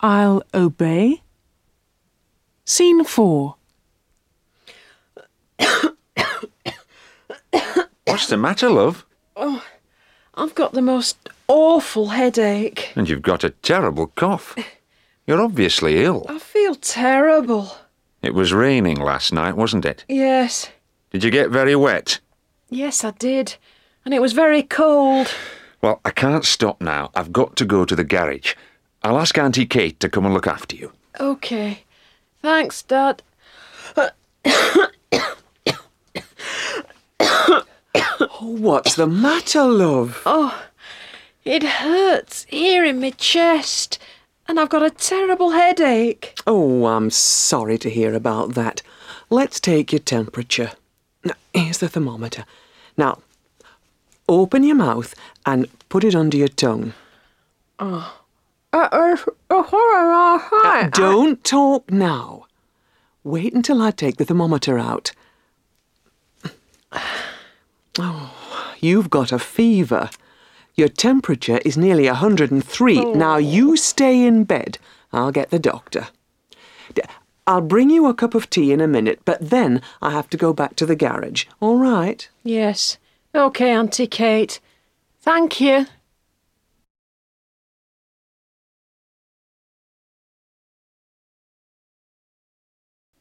I'll obey. Scene 4. What's the matter, love? Oh, I've got the most awful headache. And you've got a terrible cough. You're obviously ill. I feel terrible. It was raining last night, wasn't it? Yes, Did you get very wet? yes, I did. And it was very cold. Well, I can't stop now. I've got to go to the garage. I'll ask Auntie Kate to come and look after you. Okay. Thanks, Dad. oh, What's the matter, love? Oh, it hurts here in my chest. And I've got a terrible headache. Oh, I'm sorry to hear about that. Let's take your temperature. Now, here's the thermometer. Now, open your mouth and put it under your tongue. Uh, uh, uh, Don't talk now. Wait until I take the thermometer out. Oh, you've got a fever. Your temperature is nearly 103. Now you stay in bed. I'll get the doctor. I'll bring you a cup of tea in a minute, but then I have to go back to the garage. All right? Yes. Okay, Auntie Kate. Thank you.